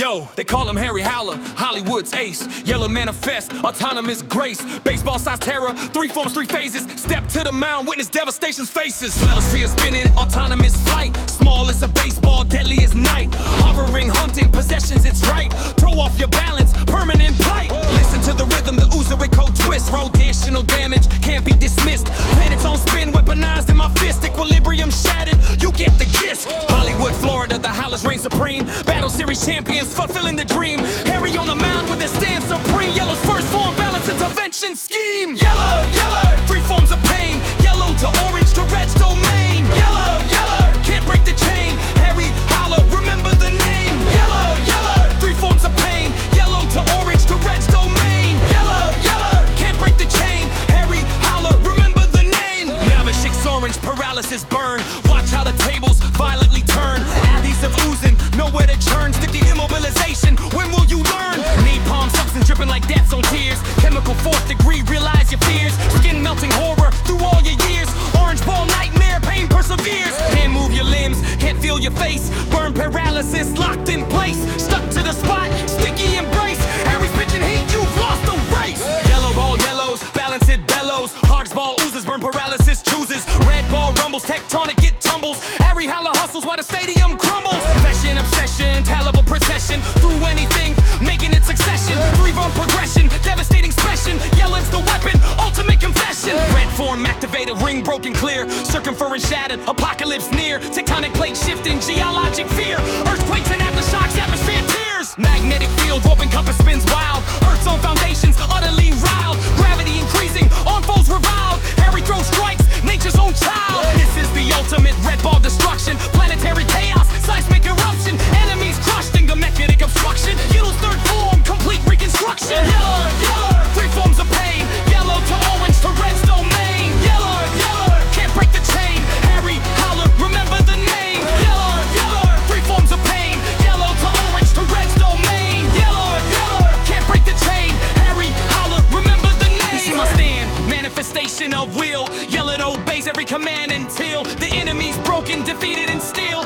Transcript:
Yo, they call him Harry Howler, Hollywood's ace. Yellow manifest, autonomous grace. Baseball size terror, three forms, three phases. Step to the mound, witness devastation's faces. Stratosphere spinning, autonomous flight. Small as a baseball, deadly Howlers reign supreme. Battle Series champions, fulfilling the dream. Harry on the mound with his stand supreme. Yellow's first form, balance intervention scheme. Yellow, fourth degree, realize your fears. Skin melting horror through all your years. Orange ball nightmare, pain perseveres. Can't move your limbs, can't feel your face. Burn paralysis, locked in place. Stuck to the spot, sticky embrace. Harry's pitching heat, you've lost the race. Yellow ball yellows, balance it bellows. Hearts ball oozes, burn paralysis chooses. Red ball rumbles, tectonic it tumbles. Harry Howler hustles while the stadium broken clear. Circumference shattered, apocalypse near. Tectonic plate shifting, geologic fear. Earthquakes manifestation of will. Yellow obeys every command until the enemy's broken, defeated, and still.